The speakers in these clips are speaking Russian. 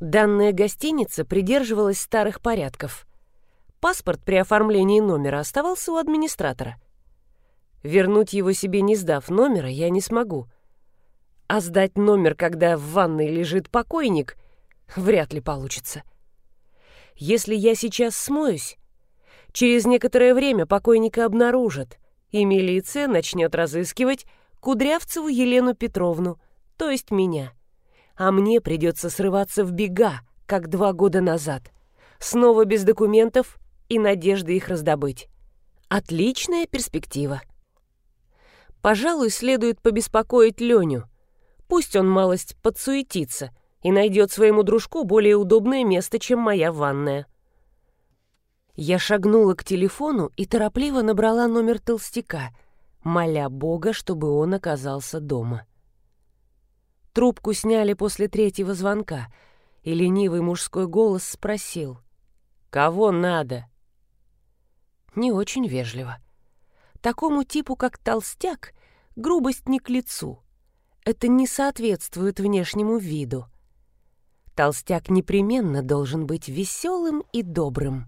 Данная гостиница придерживалась старых порядков. Паспорт при оформлении номера оставался у администратора. Вернуть его себе, не сдав номера, я не смогу. А сдать номер, когда в ванной лежит покойник, вряд ли получится. Если я сейчас смоюсь, через некоторое время покойника обнаружат, и милиция начнет разыскивать Кудрявцеву Елену Петровну, то есть меня. А мне придется срываться в бега, как два года назад. Снова без документов и надежды их раздобыть. Отличная перспектива. Пожалуй, следует побеспокоить Леню. Пусть он малость подсуетится и найдет своему дружку более удобное место, чем моя ванная. Я шагнула к телефону и торопливо набрала номер толстяка, моля Бога, чтобы он оказался дома. Трубку сняли после третьего звонка, и ленивый мужской голос спросил. «Кого надо?» Не очень вежливо. Такому типу, как толстяк, грубость не к лицу. Это не соответствует внешнему виду. Толстяк непременно должен быть веселым и добрым.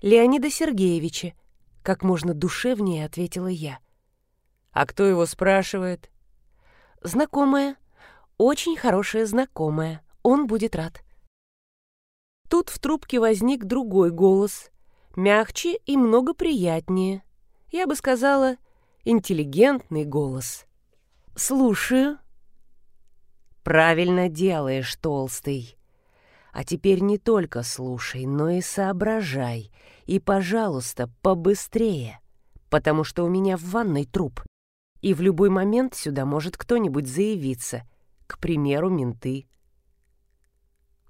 «Леонида Сергеевича», — как можно душевнее ответила я. «А кто его спрашивает?» «Знакомая. Очень хорошая знакомая. Он будет рад». Тут в трубке возник другой голос, мягче и много приятнее. Я бы сказала, интеллигентный голос. «Слушаю». «Правильно делаешь, толстый. А теперь не только слушай, но и соображай. И, пожалуйста, побыстрее, потому что у меня в ванной труп, и в любой момент сюда может кто-нибудь заявиться, к примеру, менты».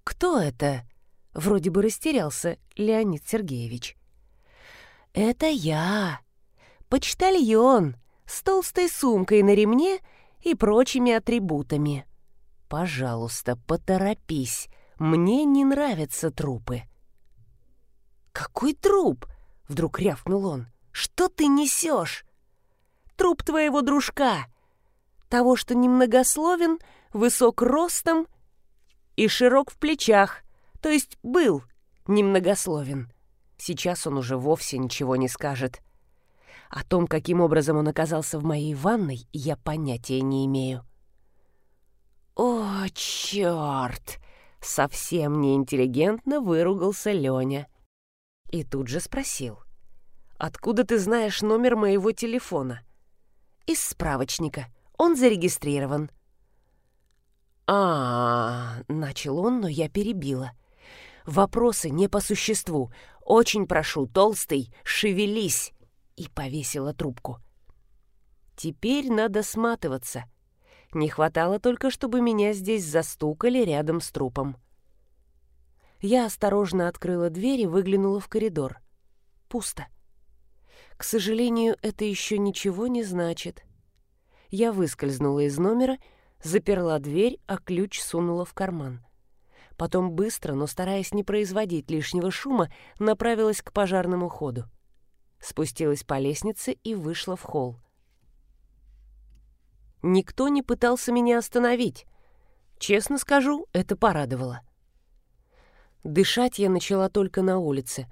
«Кто это?» — вроде бы растерялся Леонид Сергеевич. «Это я, почтальон, с толстой сумкой на ремне и прочими атрибутами. Пожалуйста, поторопись, мне не нравятся трупы». «Какой труп?» — вдруг рявкнул он. «Что ты несешь?» «Труп твоего дружка, того, что немногословен, высок ростом и широк в плечах, то есть был немногословен. Сейчас он уже вовсе ничего не скажет. О том, каким образом он оказался в моей ванной, я понятия не имею. «О, черт!» — совсем неинтеллигентно выругался Леня. И тут же спросил. «Откуда ты знаешь номер моего телефона?» «Из справочника. Он зарегистрирован». А, -а, -а начал он, но я перебила. «Вопросы не по существу. Очень прошу, толстый, шевелись!» И повесила трубку. «Теперь надо сматываться». Не хватало только, чтобы меня здесь застукали рядом с трупом. Я осторожно открыла дверь и выглянула в коридор. Пусто. К сожалению, это еще ничего не значит. Я выскользнула из номера, заперла дверь, а ключ сунула в карман. Потом быстро, но стараясь не производить лишнего шума, направилась к пожарному ходу. Спустилась по лестнице и вышла в холл. Никто не пытался меня остановить. Честно скажу, это порадовало. Дышать я начала только на улице.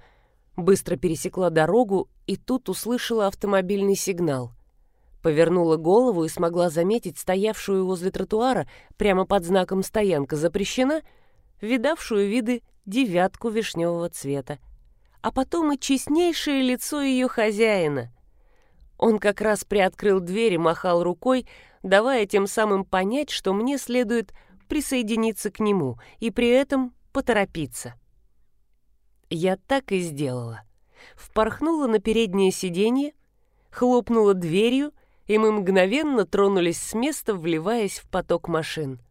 Быстро пересекла дорогу и тут услышала автомобильный сигнал. Повернула голову и смогла заметить стоявшую возле тротуара прямо под знаком «Стоянка запрещена», видавшую виды девятку вишневого цвета. А потом и честнейшее лицо ее хозяина. Он как раз приоткрыл дверь и махал рукой, давая тем самым понять, что мне следует присоединиться к нему и при этом поторопиться. Я так и сделала. Впорхнула на переднее сиденье, хлопнула дверью, и мы мгновенно тронулись с места, вливаясь в поток машин.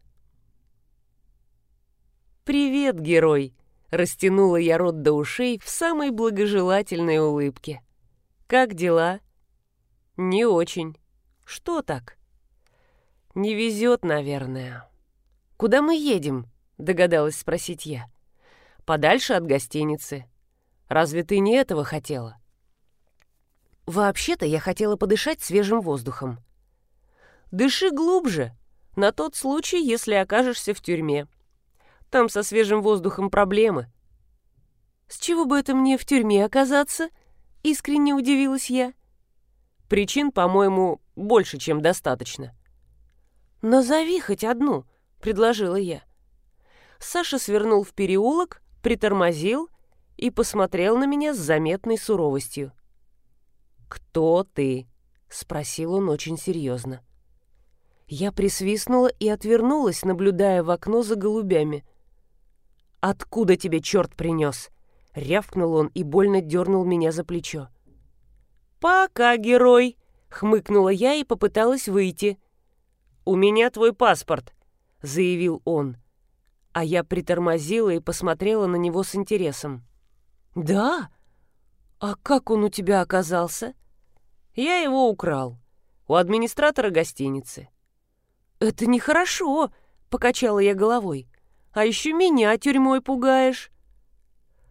«Привет, герой!» — растянула я рот до ушей в самой благожелательной улыбке. «Как дела?» «Не очень. Что так?» «Не везет, наверное». «Куда мы едем?» — догадалась спросить я. «Подальше от гостиницы. Разве ты не этого хотела?» «Вообще-то я хотела подышать свежим воздухом». «Дыши глубже, на тот случай, если окажешься в тюрьме. Там со свежим воздухом проблемы». «С чего бы это мне в тюрьме оказаться?» — искренне удивилась я. «Причин, по-моему, больше, чем достаточно». «Назови хоть одну», — предложила я. Саша свернул в переулок, притормозил и посмотрел на меня с заметной суровостью. «Кто ты?» — спросил он очень серьезно. Я присвистнула и отвернулась, наблюдая в окно за голубями. «Откуда тебе черт принес?» — рявкнул он и больно дернул меня за плечо. «Пока, герой!» — хмыкнула я и попыталась выйти. «У меня твой паспорт», — заявил он. А я притормозила и посмотрела на него с интересом. «Да? А как он у тебя оказался?» «Я его украл. У администратора гостиницы». «Это нехорошо», — покачала я головой. «А еще меня тюрьмой пугаешь».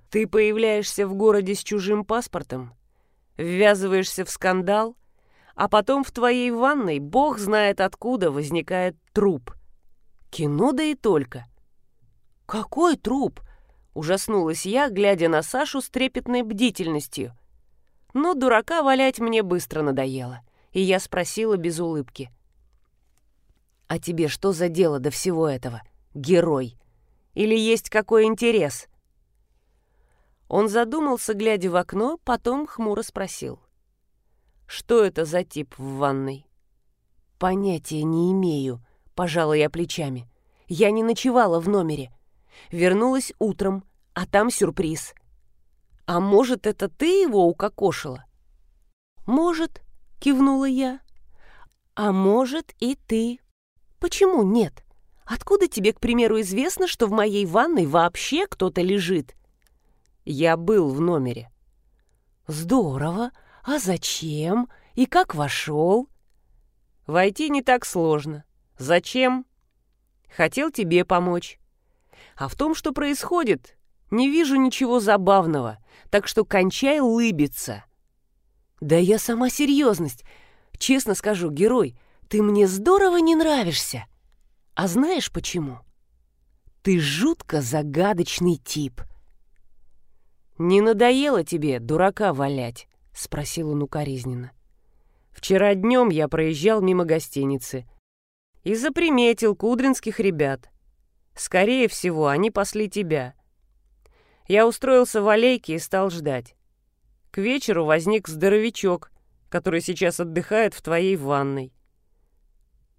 «Ты появляешься в городе с чужим паспортом, ввязываешься в скандал, а потом в твоей ванной бог знает откуда возникает труп. Кино да и только». «Какой труп?» — ужаснулась я, глядя на Сашу с трепетной бдительностью. Но дурака валять мне быстро надоело, и я спросила без улыбки. «А тебе что за дело до всего этого, герой? Или есть какой интерес?» Он задумался, глядя в окно, потом хмуро спросил. «Что это за тип в ванной?» «Понятия не имею», — пожала я плечами. «Я не ночевала в номере. Вернулась утром, а там сюрприз. А может, это ты его укокошила?» «Может», — кивнула я. «А может, и ты», Почему нет? Откуда тебе, к примеру, известно, что в моей ванной вообще кто-то лежит? Я был в номере. Здорово. А зачем? И как вошел? Войти не так сложно. Зачем? Хотел тебе помочь. А в том, что происходит, не вижу ничего забавного, так что кончай лыбиться. Да я сама серьезность. Честно скажу, герой, ты мне здорово не нравишься. А знаешь почему? Ты жутко загадочный тип. Не надоело тебе дурака валять? Спросил он укоризненно. Вчера днем я проезжал мимо гостиницы и заприметил кудринских ребят. Скорее всего, они пасли тебя. Я устроился в аллейке и стал ждать. К вечеру возник здоровячок, который сейчас отдыхает в твоей ванной.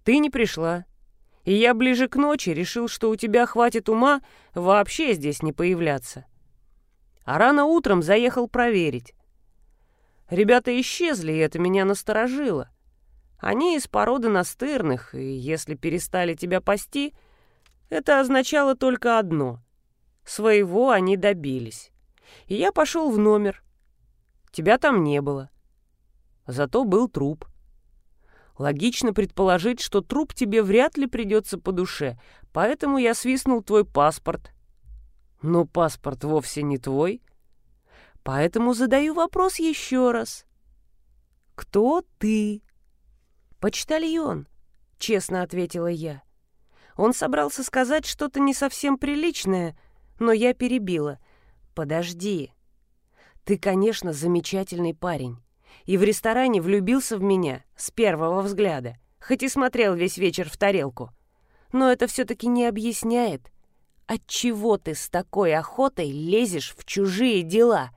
Ты не пришла. И я ближе к ночи решил, что у тебя хватит ума вообще здесь не появляться. А рано утром заехал проверить. Ребята исчезли, и это меня насторожило. Они из породы настырных, и если перестали тебя пасти, это означало только одно. Своего они добились. И я пошел в номер. Тебя там не было. Зато был труп. Логично предположить, что труп тебе вряд ли придется по душе, поэтому я свистнул твой паспорт. Но паспорт вовсе не твой. Поэтому задаю вопрос еще раз. Кто ты? Почтальон, честно ответила я. Он собрался сказать что-то не совсем приличное, но я перебила. Подожди. Ты, конечно, замечательный парень и в ресторане влюбился в меня с первого взгляда, хоть и смотрел весь вечер в тарелку. Но это все-таки не объясняет, отчего ты с такой охотой лезешь в чужие дела.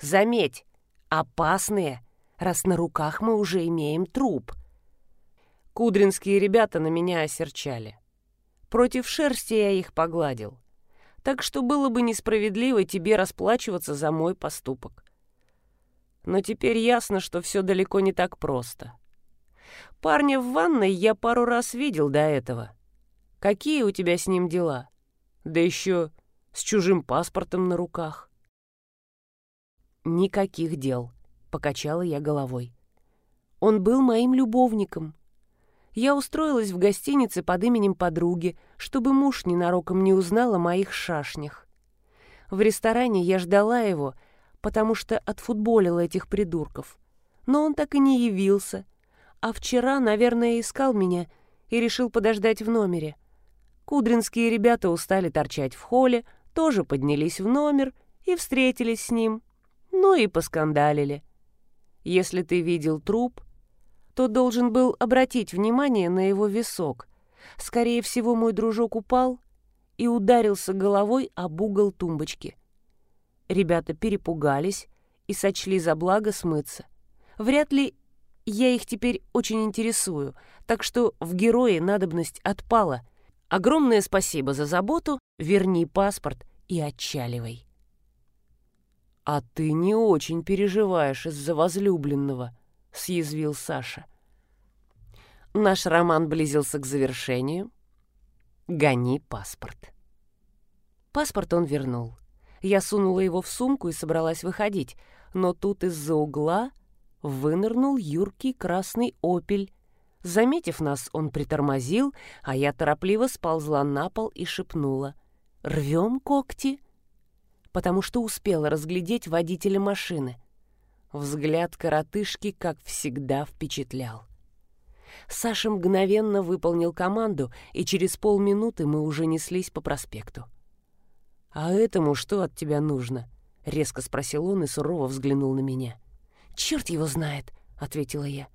Заметь, опасные, раз на руках мы уже имеем труп. Кудринские ребята на меня осерчали. Против шерсти я их погладил. Так что было бы несправедливо тебе расплачиваться за мой поступок. Но теперь ясно, что все далеко не так просто. Парня в ванной я пару раз видел до этого. Какие у тебя с ним дела? Да еще с чужим паспортом на руках. Никаких дел, покачала я головой. Он был моим любовником. Я устроилась в гостинице под именем подруги, чтобы муж ненароком не узнал о моих шашнях. В ресторане я ждала его — потому что отфутболила этих придурков. Но он так и не явился. А вчера, наверное, искал меня и решил подождать в номере. Кудринские ребята устали торчать в холле, тоже поднялись в номер и встретились с ним. Ну и поскандалили. Если ты видел труп, то должен был обратить внимание на его висок. Скорее всего, мой дружок упал и ударился головой об угол тумбочки. Ребята перепугались и сочли за благо смыться. Вряд ли я их теперь очень интересую, так что в герое надобность отпала. Огромное спасибо за заботу, верни паспорт и отчаливай. «А ты не очень переживаешь из-за возлюбленного», — съязвил Саша. Наш роман близился к завершению. Гони паспорт. Паспорт он вернул. Я сунула его в сумку и собралась выходить, но тут из-за угла вынырнул юркий красный опель. Заметив нас, он притормозил, а я торопливо сползла на пол и шепнула. «Рвем когти?» Потому что успела разглядеть водителя машины. Взгляд коротышки, как всегда, впечатлял. Саша мгновенно выполнил команду, и через полминуты мы уже неслись по проспекту. «А этому что от тебя нужно?» — резко спросил он и сурово взглянул на меня. «Черт его знает», — ответила я.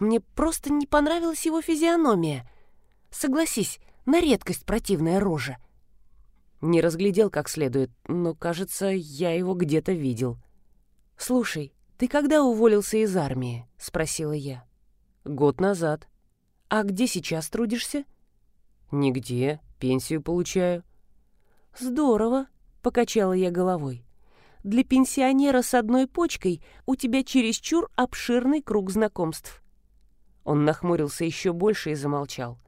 «Мне просто не понравилась его физиономия. Согласись, на редкость противная рожа». Не разглядел как следует, но, кажется, я его где-то видел. «Слушай, ты когда уволился из армии?» — спросила я. «Год назад». «А где сейчас трудишься?» «Нигде. Пенсию получаю». «Здорово», — покачала я головой. «Для пенсионера с одной почкой у тебя чересчур обширный круг знакомств». Он нахмурился еще больше и замолчал.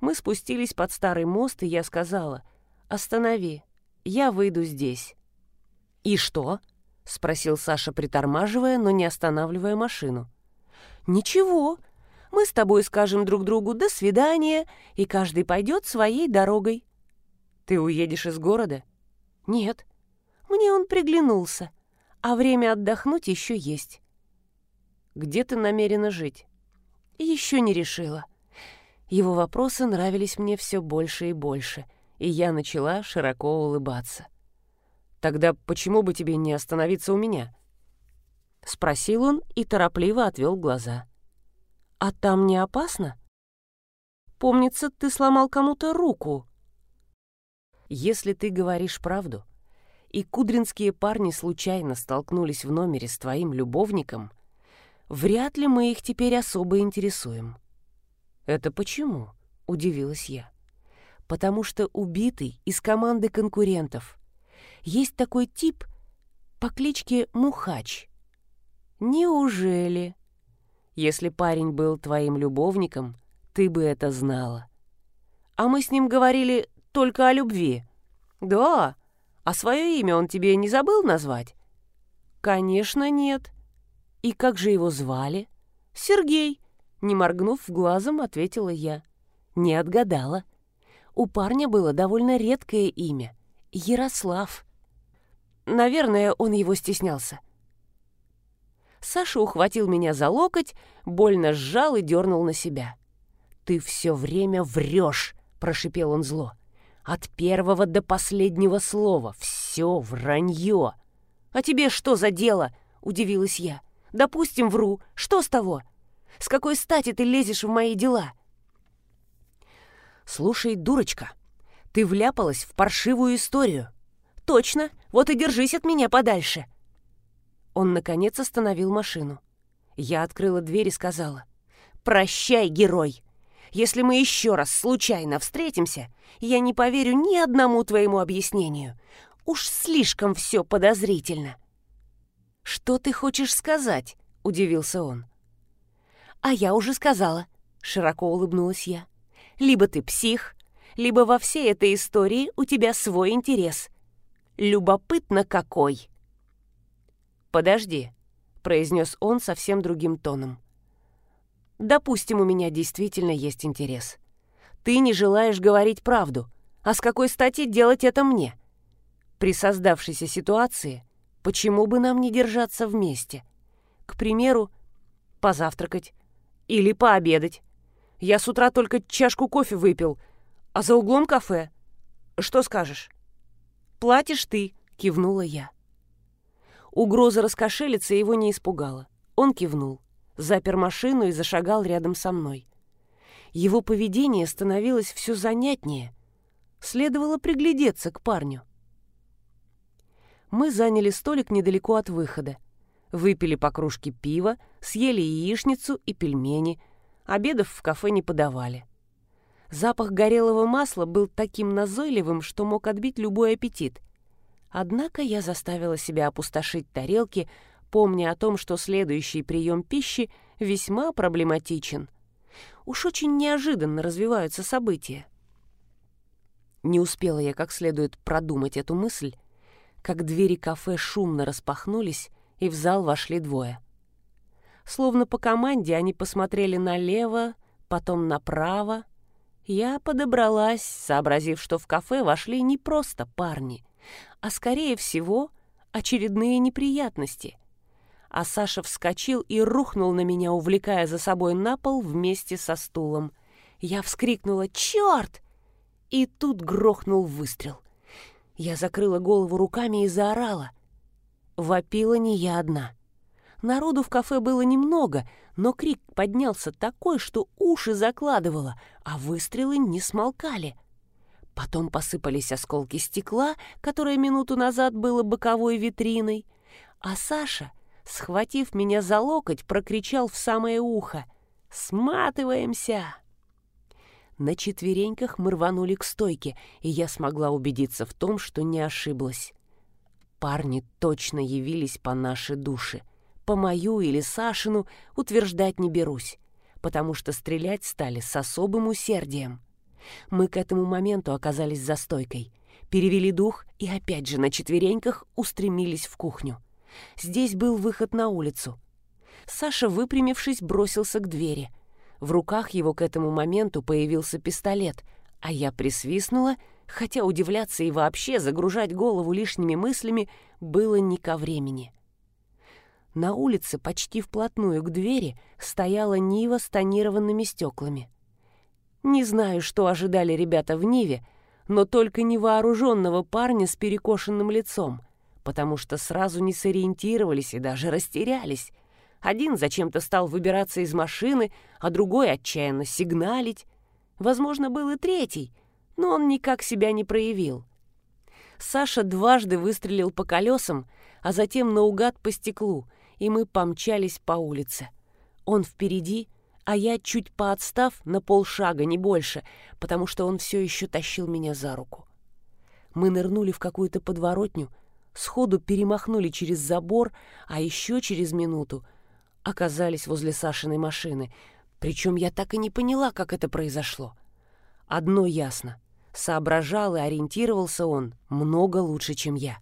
Мы спустились под старый мост, и я сказала, «Останови, я выйду здесь». «И что?» — спросил Саша, притормаживая, но не останавливая машину. «Ничего. Мы с тобой скажем друг другу «до свидания», и каждый пойдет своей дорогой». «Ты уедешь из города?» «Нет. Мне он приглянулся, а время отдохнуть еще есть». «Где ты намерена жить?» «Еще не решила». Его вопросы нравились мне все больше и больше, и я начала широко улыбаться. «Тогда почему бы тебе не остановиться у меня?» — спросил он и торопливо отвел глаза. «А там не опасно?» «Помнится, ты сломал кому-то руку». «Если ты говоришь правду, и кудринские парни случайно столкнулись в номере с твоим любовником, вряд ли мы их теперь особо интересуем». «Это почему?» — удивилась я. «Потому что убитый из команды конкурентов. Есть такой тип по кличке Мухач». «Неужели?» «Если парень был твоим любовником, ты бы это знала». «А мы с ним говорили только о любви». «Да, а свое имя он тебе не забыл назвать?» «Конечно, нет». «И как же его звали?» «Сергей», — не моргнув глазом, ответила я. Не отгадала. У парня было довольно редкое имя — Ярослав. Наверное, он его стеснялся. Саша ухватил меня за локоть, больно сжал и дернул на себя. «Ты все время врешь», — прошипел он зло. «От первого до последнего слова. Все вранье». «А тебе что за дело?» — удивилась я. «Допустим, вру. Что с того? С какой стати ты лезешь в мои дела?» «Слушай, дурочка, ты вляпалась в паршивую историю». «Точно. Вот и держись от меня подальше». Он, наконец, остановил машину. Я открыла дверь и сказала. «Прощай, герой! Если мы еще раз случайно встретимся, я не поверю ни одному твоему объяснению. Уж слишком все подозрительно». «Что ты хочешь сказать?» — удивился он. «А я уже сказала», — широко улыбнулась я. «Либо ты псих, либо во всей этой истории у тебя свой интерес. Любопытно какой!» «Подожди», — произнес он совсем другим тоном. «Допустим, у меня действительно есть интерес. Ты не желаешь говорить правду, а с какой стати делать это мне? При создавшейся ситуации, почему бы нам не держаться вместе? К примеру, позавтракать или пообедать. Я с утра только чашку кофе выпил, А за углом кафе. Что скажешь?» «Платишь ты», — кивнула я. Угроза раскошелиться его не испугала. Он кивнул, запер машину и зашагал рядом со мной. Его поведение становилось все занятнее. Следовало приглядеться к парню. Мы заняли столик недалеко от выхода. Выпили по кружке пива, съели яичницу и пельмени. Обедов в кафе не подавали. Запах горелого масла был таким назойливым, что мог отбить любой аппетит. Однако я заставила себя опустошить тарелки, помня о том, что следующий прием пищи весьма проблематичен. Уж очень неожиданно развиваются события. Не успела я как следует продумать эту мысль, как двери кафе шумно распахнулись, и в зал вошли двое. Словно по команде они посмотрели налево, потом направо. Я подобралась, сообразив, что в кафе вошли не просто парни, а, скорее всего, очередные неприятности. А Саша вскочил и рухнул на меня, увлекая за собой на пол вместе со стулом. Я вскрикнула «Черт!» И тут грохнул выстрел. Я закрыла голову руками и заорала. Вопила не я одна. Народу в кафе было немного, но крик поднялся такой, что уши закладывало, а выстрелы не смолкали. Потом посыпались осколки стекла, которое минуту назад было боковой витриной, а Саша, схватив меня за локоть, прокричал в самое ухо «Сматываемся!». На четвереньках мы рванули к стойке, и я смогла убедиться в том, что не ошиблась. Парни точно явились по нашей душе. По мою или Сашину утверждать не берусь, потому что стрелять стали с особым усердием. Мы к этому моменту оказались за стойкой, перевели дух и опять же на четвереньках устремились в кухню. Здесь был выход на улицу. Саша, выпрямившись, бросился к двери. В руках его к этому моменту появился пистолет, а я присвистнула, хотя удивляться и вообще загружать голову лишними мыслями было не ко времени. На улице почти вплотную к двери стояла Нива с тонированными стеклами. Не знаю, что ожидали ребята в Ниве, но только невооруженного парня с перекошенным лицом, потому что сразу не сориентировались и даже растерялись. Один зачем-то стал выбираться из машины, а другой отчаянно сигналить. Возможно, был и третий, но он никак себя не проявил. Саша дважды выстрелил по колесам, а затем наугад по стеклу, и мы помчались по улице. Он впереди, а я, чуть поотстав, на полшага, не больше, потому что он все еще тащил меня за руку. Мы нырнули в какую-то подворотню, сходу перемахнули через забор, а еще через минуту оказались возле Сашиной машины, причем я так и не поняла, как это произошло. Одно ясно — соображал и ориентировался он много лучше, чем я.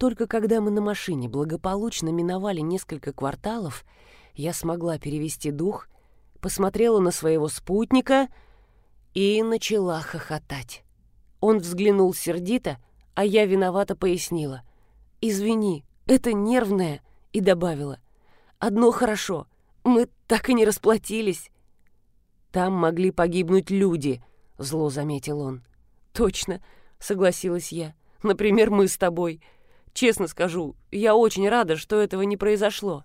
Только когда мы на машине благополучно миновали несколько кварталов — я смогла перевести дух, посмотрела на своего спутника и начала хохотать. Он взглянул сердито, а я виновато пояснила. «Извини, это нервное», и добавила. «Одно хорошо, мы так и не расплатились». «Там могли погибнуть люди», — зло заметил он. «Точно», — согласилась я. «Например, мы с тобой. Честно скажу, я очень рада, что этого не произошло».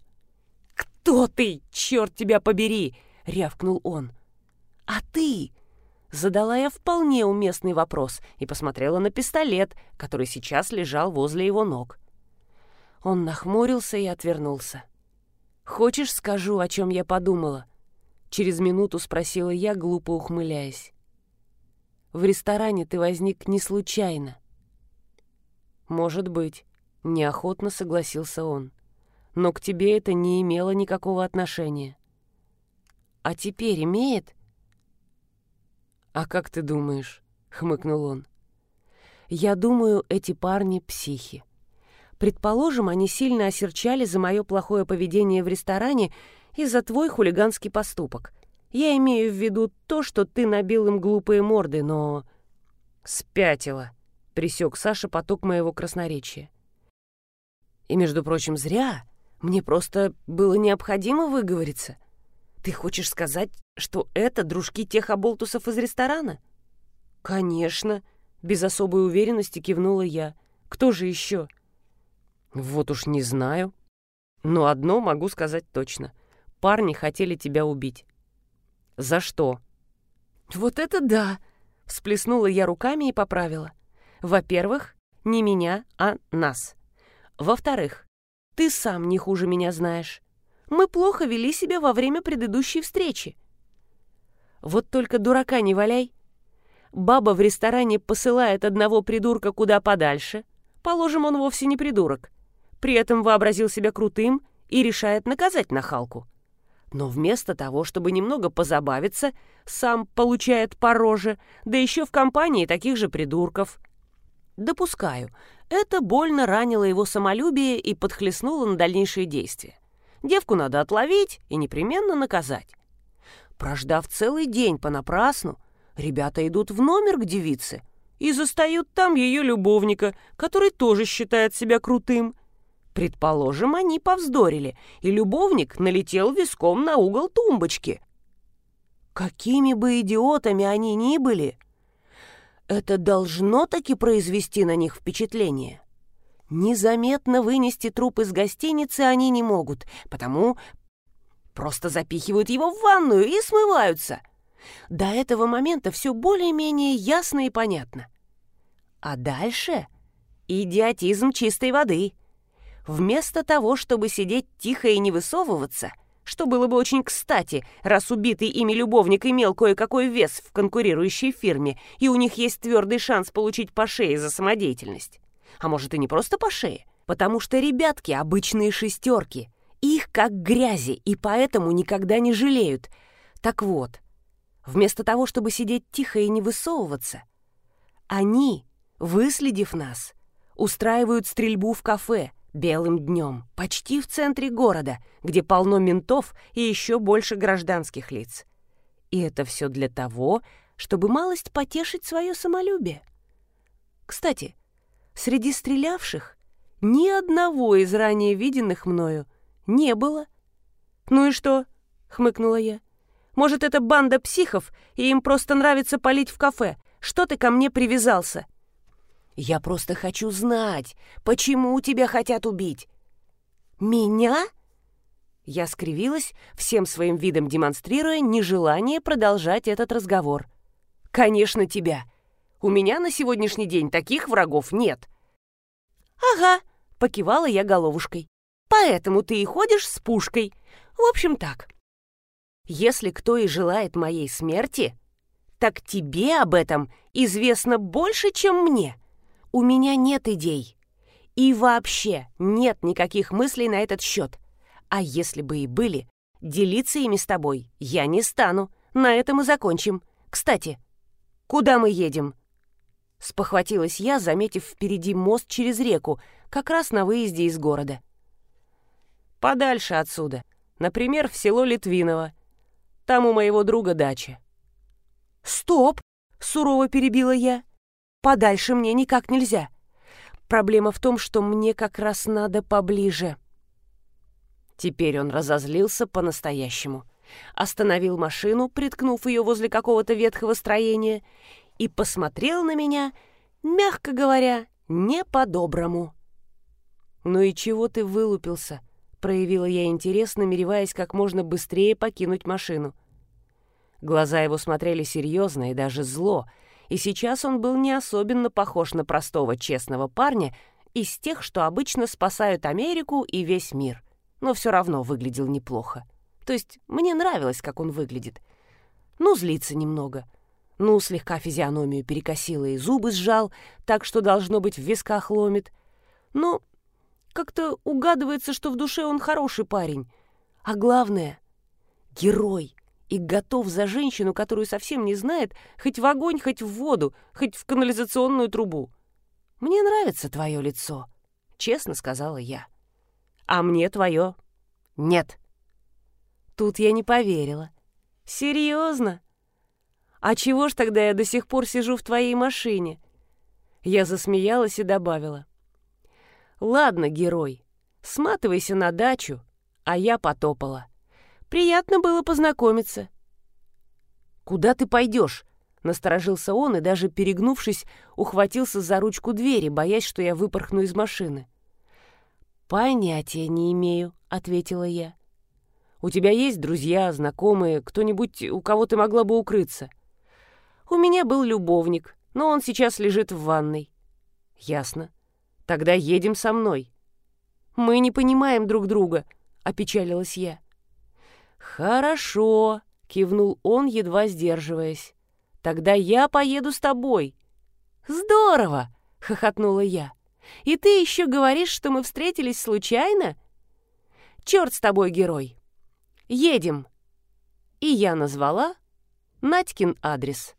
«Кто ты, черт тебя побери!» — рявкнул он. «А ты?» — задала я вполне уместный вопрос и посмотрела на пистолет, который сейчас лежал возле его ног. Он нахмурился и отвернулся. «Хочешь, скажу, о чем я подумала?» Через минуту спросила я, глупо ухмыляясь. «В ресторане ты возник не случайно». «Может быть», — неохотно согласился он но к тебе это не имело никакого отношения. А теперь имеет? А как ты думаешь? хмыкнул он. Я думаю, эти парни психи. Предположим, они сильно осерчали за мое плохое поведение в ресторане и за твой хулиганский поступок. Я имею в виду то, что ты набил им глупые морды, но... Спятила, присек Саша поток моего красноречия. И, между прочим, зря. Мне просто было необходимо выговориться. Ты хочешь сказать, что это дружки тех оболтусов из ресторана? «Конечно», — без особой уверенности кивнула я. «Кто же еще?» «Вот уж не знаю. Но одно могу сказать точно. Парни хотели тебя убить». «За что?» «Вот это да!» — всплеснула я руками и поправила. «Во-первых, не меня, а нас. Во-вторых, ты сам не хуже меня знаешь. Мы плохо вели себя во время предыдущей встречи. Вот только дурака не валяй. Баба в ресторане посылает одного придурка куда подальше. Положим, он вовсе не придурок. При этом вообразил себя крутым и решает наказать нахалку. Но вместо того, чтобы немного позабавиться, сам получает по роже, да еще в компании таких же придурков. Допускаю, это больно ранило его самолюбие и подхлестнуло на дальнейшие действия. Девку надо отловить и непременно наказать. Прождав целый день понапрасну, ребята идут в номер к девице и застают там ее любовника, который тоже считает себя крутым. Предположим, они повздорили, и любовник налетел виском на угол тумбочки. Какими бы идиотами они ни были, это должно таки произвести на них впечатление. Незаметно вынести труп из гостиницы они не могут, потому просто запихивают его в ванную и смываются. До этого момента все более-менее ясно и понятно. А дальше идиотизм чистой воды. Вместо того, чтобы сидеть тихо и не высовываться — что было бы очень кстати, раз убитый ими любовник имел кое-какой вес в конкурирующей фирме, и у них есть твердый шанс получить по шее за самодеятельность. А может и не просто по шее, потому что ребятки обычные шестерки, их как грязи, и поэтому никогда не жалеют. Так вот, вместо того, чтобы сидеть тихо и не высовываться, они, выследив нас, устраивают стрельбу в кафе, белым днем, почти в центре города, где полно ментов и еще больше гражданских лиц. И это все для того, чтобы малость потешить свое самолюбие. Кстати, среди стрелявших ни одного из ранее виденных мною не было. «Ну и что?» — хмыкнула я. «Может, это банда психов, и им просто нравится палить в кафе? Что ты ко мне привязался?» Я просто хочу знать, почему тебя хотят убить. Меня? Я скривилась, всем своим видом демонстрируя нежелание продолжать этот разговор. Конечно, тебя. У меня на сегодняшний день таких врагов нет. Ага, покивала я головушкой. Поэтому ты и ходишь с пушкой. В общем так. Если кто и желает моей смерти, так тебе об этом известно больше, чем мне. У меня нет идей. И вообще нет никаких мыслей на этот счет. А если бы и были, делиться ими с тобой я не стану. На этом и закончим. Кстати, куда мы едем?» Спохватилась я, заметив впереди мост через реку, как раз на выезде из города. «Подальше отсюда. Например, в село Литвиново. Там у моего друга дача». «Стоп!» — сурово перебила я. Подальше мне никак нельзя. Проблема в том, что мне как раз надо поближе. Теперь он разозлился по-настоящему. Остановил машину, приткнув ее возле какого-то ветхого строения, и посмотрел на меня, мягко говоря, не по-доброму. «Ну и чего ты вылупился?» — проявила я интерес, намереваясь как можно быстрее покинуть машину. Глаза его смотрели серьезно и даже зло — и сейчас он был не особенно похож на простого честного парня из тех, что обычно спасают Америку и весь мир, но все равно выглядел неплохо. То есть мне нравилось, как он выглядит. Ну, злится немного. Ну, слегка физиономию перекосило и зубы сжал, так что, должно быть, в висках ломит. Но как-то угадывается, что в душе он хороший парень. А главное — герой и готов за женщину, которую совсем не знает, хоть в огонь, хоть в воду, хоть в канализационную трубу. «Мне нравится твое лицо», — честно сказала я. «А мне твое нет». Тут я не поверила. «Серьезно? А чего ж тогда я до сих пор сижу в твоей машине?» Я засмеялась и добавила. «Ладно, герой, сматывайся на дачу, а я потопала». Приятно было познакомиться». «Куда ты пойдешь?» — Насторожился он и даже перегнувшись, ухватился за ручку двери, боясь, что я выпорхну из машины. «Понятия не имею», — ответила я. «У тебя есть друзья, знакомые, кто-нибудь, у кого ты могла бы укрыться?» «У меня был любовник, но он сейчас лежит в ванной». «Ясно. Тогда едем со мной». «Мы не понимаем друг друга», — опечалилась я. «Хорошо», — кивнул он, едва сдерживаясь. «Тогда я поеду с тобой». «Здорово!» — хохотнула я. «И ты еще говоришь, что мы встретились случайно?» «Черт с тобой, герой! Едем!» И я назвала Надькин адрес.